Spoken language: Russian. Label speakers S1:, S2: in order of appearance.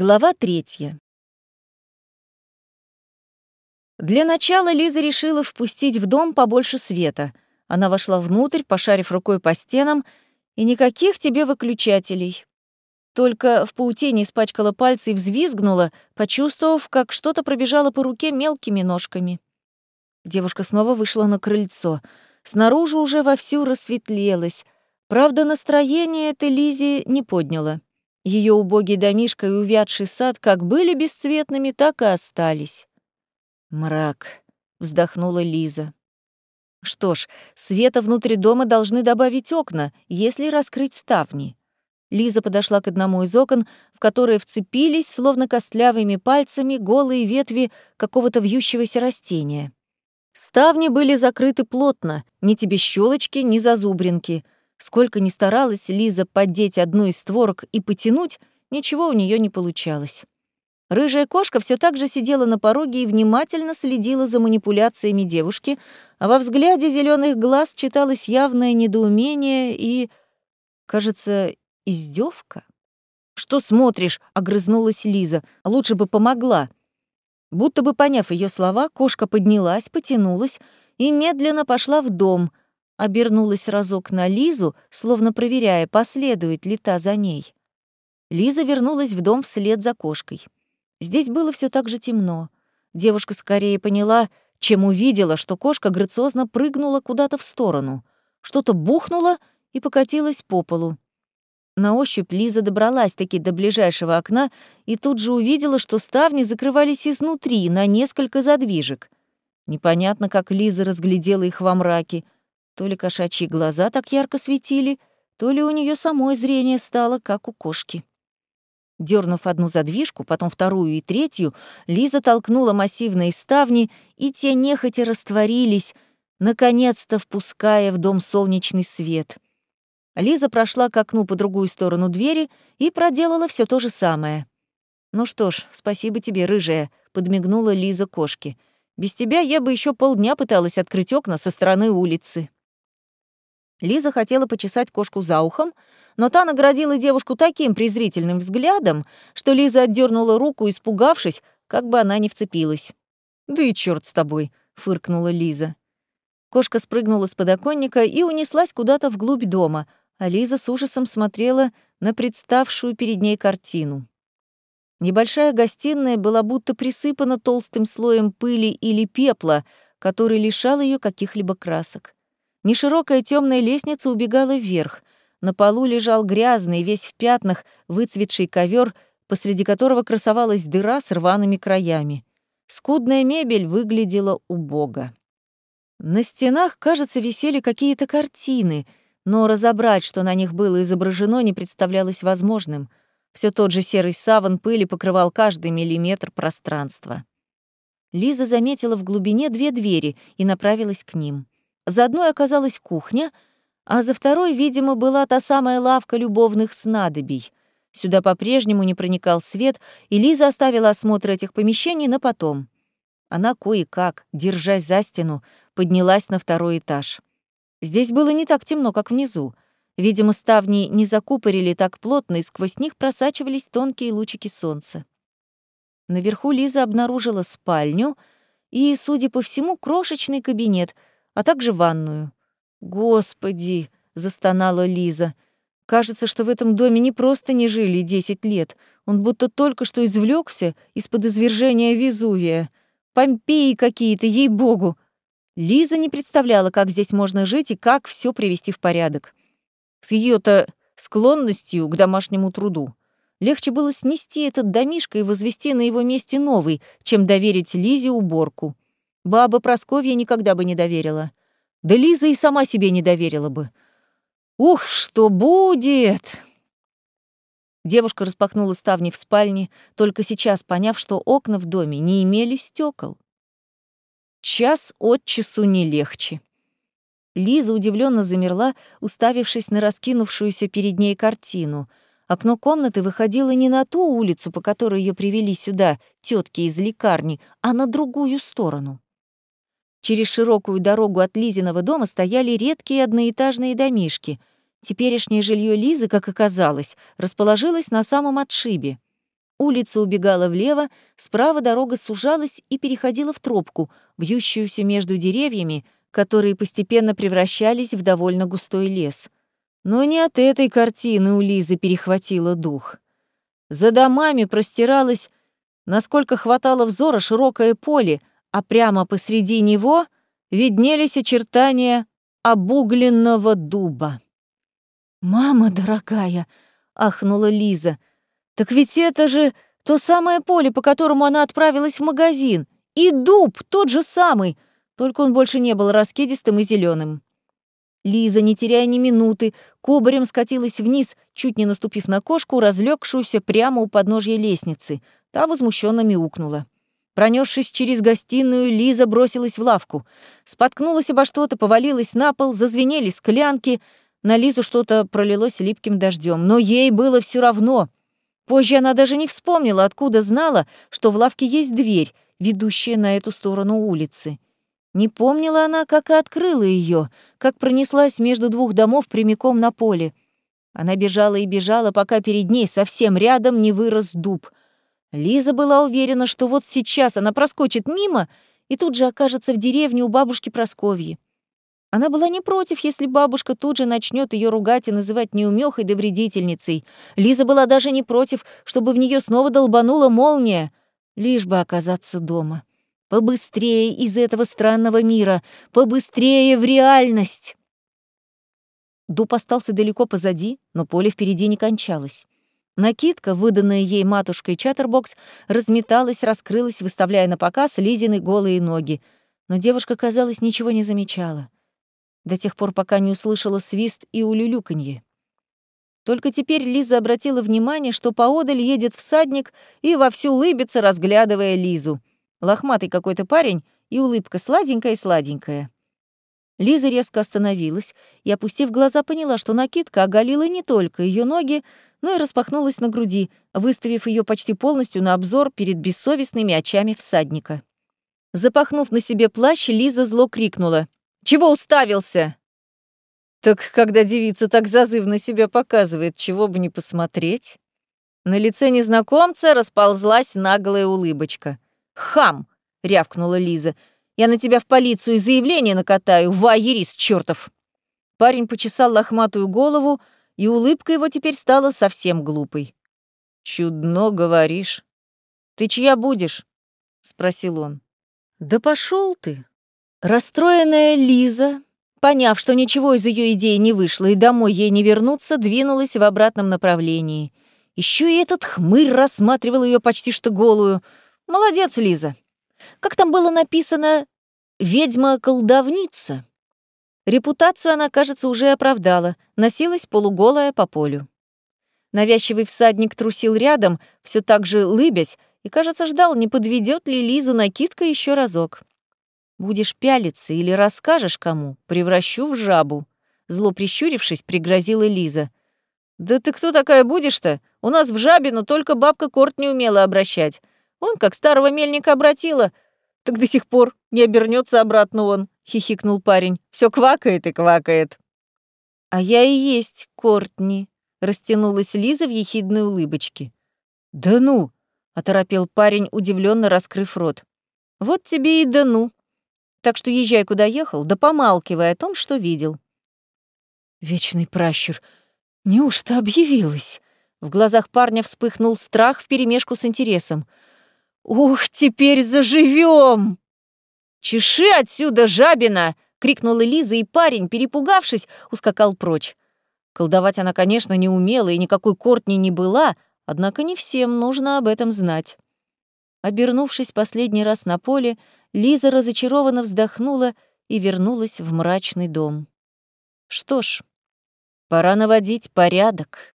S1: Глава третья. Для начала Лиза решила впустить в дом побольше света. Она вошла внутрь, пошарив рукой по стенам, и никаких тебе выключателей. Только в паутине испачкала пальцы и взвизгнула, почувствовав, как что-то пробежало по руке мелкими ножками. Девушка снова вышла на крыльцо. Снаружи уже вовсю рассветлелось. Правда, настроение это Лизе не подняло. Ее убогий домишко и увядший сад как были бесцветными, так и остались. «Мрак», — вздохнула Лиза. «Что ж, света внутри дома должны добавить окна, если раскрыть ставни». Лиза подошла к одному из окон, в которые вцепились, словно костлявыми пальцами, голые ветви какого-то вьющегося растения. Ставни были закрыты плотно, ни тебе щелочки, ни зазубринки — Сколько ни старалась Лиза поддеть одну из створок и потянуть, ничего у нее не получалось. Рыжая кошка все так же сидела на пороге и внимательно следила за манипуляциями девушки, а во взгляде зеленых глаз читалось явное недоумение и, кажется, издевка. «Что смотришь?» — огрызнулась Лиза. «Лучше бы помогла». Будто бы поняв ее слова, кошка поднялась, потянулась и медленно пошла в дом, обернулась разок на Лизу, словно проверяя, последует ли та за ней. Лиза вернулась в дом вслед за кошкой. Здесь было все так же темно. Девушка скорее поняла, чем увидела, что кошка грациозно прыгнула куда-то в сторону. Что-то бухнуло и покатилось по полу. На ощупь Лиза добралась-таки до ближайшего окна и тут же увидела, что ставни закрывались изнутри на несколько задвижек. Непонятно, как Лиза разглядела их во мраке — то ли кошачьи глаза так ярко светили, то ли у нее самой зрение стало, как у кошки. Дернув одну задвижку, потом вторую и третью, Лиза толкнула массивные ставни, и те нехотя растворились, наконец-то впуская в дом солнечный свет. Лиза прошла к окну по другую сторону двери и проделала все то же самое. «Ну что ж, спасибо тебе, рыжая», — подмигнула Лиза кошке. «Без тебя я бы еще полдня пыталась открыть окна со стороны улицы». Лиза хотела почесать кошку за ухом, но та наградила девушку таким презрительным взглядом, что Лиза отдернула руку, испугавшись, как бы она не вцепилась. «Да и черт с тобой», — фыркнула Лиза. Кошка спрыгнула с подоконника и унеслась куда-то вглубь дома, а Лиза с ужасом смотрела на представшую перед ней картину. Небольшая гостиная была будто присыпана толстым слоем пыли или пепла, который лишал ее каких-либо красок. Неширокая темная лестница убегала вверх. На полу лежал грязный, весь в пятнах, выцветший ковер, посреди которого красовалась дыра с рваными краями. Скудная мебель выглядела убого. На стенах, кажется, висели какие-то картины, но разобрать, что на них было изображено, не представлялось возможным. Все тот же серый саван пыли покрывал каждый миллиметр пространства. Лиза заметила в глубине две двери и направилась к ним. За одной оказалась кухня, а за второй, видимо, была та самая лавка любовных снадобий. Сюда по-прежнему не проникал свет, и Лиза оставила осмотр этих помещений на потом. Она кое-как, держась за стену, поднялась на второй этаж. Здесь было не так темно, как внизу. Видимо, ставни не закупорили так плотно, и сквозь них просачивались тонкие лучики солнца. Наверху Лиза обнаружила спальню и, судя по всему, крошечный кабинет — а также ванную. «Господи!» — застонала Лиза. «Кажется, что в этом доме не просто не жили десять лет. Он будто только что извлекся из-под извержения Везувия. Помпеи какие-то, ей-богу!» Лиза не представляла, как здесь можно жить и как все привести в порядок. С ее-то склонностью к домашнему труду. Легче было снести этот домишко и возвести на его месте новый, чем доверить Лизе уборку. Баба Просковья никогда бы не доверила. Да Лиза и сама себе не доверила бы. «Ух, что будет!» Девушка распахнула ставни в спальне, только сейчас поняв, что окна в доме не имели стекол. Час от часу не легче. Лиза удивленно замерла, уставившись на раскинувшуюся перед ней картину. Окно комнаты выходило не на ту улицу, по которой ее привели сюда тетки из лекарни, а на другую сторону. Через широкую дорогу от Лизиного дома стояли редкие одноэтажные домишки. Теперешнее жилье Лизы, как оказалось, расположилось на самом отшибе. Улица убегала влево, справа дорога сужалась и переходила в тропку, вьющуюся между деревьями, которые постепенно превращались в довольно густой лес. Но не от этой картины у Лизы перехватило дух. За домами простиралось, насколько хватало взора, широкое поле, а прямо посреди него виднелись очертания обугленного дуба. «Мама дорогая!» — ахнула Лиза. «Так ведь это же то самое поле, по которому она отправилась в магазин. И дуб тот же самый, только он больше не был раскидистым и зеленым. Лиза, не теряя ни минуты, кубарем скатилась вниз, чуть не наступив на кошку, разлегшуюся прямо у подножья лестницы. Та возмущенно мяукнула. Пронесшись через гостиную, Лиза бросилась в лавку. Споткнулась обо что-то, повалилась на пол, зазвенели склянки. На Лизу что-то пролилось липким дождем, но ей было все равно. Позже она даже не вспомнила, откуда знала, что в лавке есть дверь, ведущая на эту сторону улицы. Не помнила она, как и открыла ее, как пронеслась между двух домов прямиком на поле. Она бежала и бежала, пока перед ней совсем рядом не вырос дуб. Лиза была уверена, что вот сейчас она проскочит мимо и тут же окажется в деревне у бабушки Просковьи. Она была не против, если бабушка тут же начнет ее ругать и называть неумехой да вредительницей. Лиза была даже не против, чтобы в нее снова долбанула молния, лишь бы оказаться дома. Побыстрее из этого странного мира, побыстрее в реальность. Дуб остался далеко позади, но поле впереди не кончалось. Накидка, выданная ей матушкой Чаттербокс, разметалась, раскрылась, выставляя на показ Лизины голые ноги. Но девушка, казалось, ничего не замечала. До тех пор, пока не услышала свист и улюлюканье. Только теперь Лиза обратила внимание, что поодаль едет всадник и вовсю улыбится, разглядывая Лизу. Лохматый какой-то парень и улыбка сладенькая-сладенькая. Лиза резко остановилась и, опустив глаза, поняла, что накидка оголила не только ее ноги, но и распахнулась на груди, выставив ее почти полностью на обзор перед бессовестными очами всадника. Запахнув на себе плащ, Лиза зло крикнула. «Чего уставился?» «Так когда девица так зазывно себя показывает, чего бы не посмотреть?» На лице незнакомца расползлась наглая улыбочка. «Хам!» — рявкнула Лиза. «Я на тебя в полицию заявление накатаю, вайерис чертов!» Парень почесал лохматую голову, и улыбка его теперь стала совсем глупой. «Чудно говоришь. Ты чья будешь?» — спросил он. «Да пошел ты!» Расстроенная Лиза, поняв, что ничего из ее идеи не вышло и домой ей не вернуться, двинулась в обратном направлении. Еще и этот хмырь рассматривал ее почти что голую — Молодец, Лиза. Как там было написано «ведьма-колдовница»? Репутацию она, кажется, уже оправдала, носилась полуголая по полю. Навязчивый всадник трусил рядом, все так же лыбясь, и, кажется, ждал, не подведет ли Лизу накидка еще разок. «Будешь пялиться или расскажешь кому, превращу в жабу», зло прищурившись, пригрозила Лиза. «Да ты кто такая будешь-то? У нас в жабину только бабка Корт не умела обращать. Он как старого мельника обратила, так до сих пор не обернется обратно он, хихикнул парень. Все квакает и квакает. А я и есть Кортни, растянулась Лиза в ехидной улыбочке. Да ну, оторопел парень, удивленно раскрыв рот. Вот тебе и да ну. Так что езжай, куда ехал, да помалкивай о том, что видел. Вечный пращур, неужто объявилась? В глазах парня вспыхнул страх вперемешку с интересом. «Ух, теперь заживем!» «Чеши отсюда, жабина!» — крикнула Лиза, и парень, перепугавшись, ускакал прочь. Колдовать она, конечно, не умела и никакой Кортни не была, однако не всем нужно об этом знать. Обернувшись последний раз на поле, Лиза разочарованно вздохнула и вернулась в мрачный дом. Что ж, пора наводить порядок.